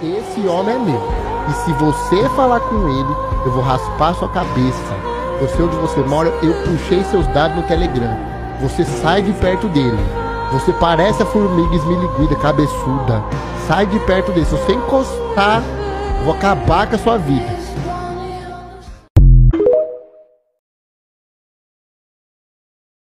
Esse homem é meu. E se você falar com ele, eu vou raspar sua cabeça. Eu sei onde você mora, eu puxei seus dados no Telegram. Você sai de perto dele. Você parece a formiga esmiliguida, cabeçuda. Sai de perto dele. Se você encostar, eu vou acabar com a sua vida.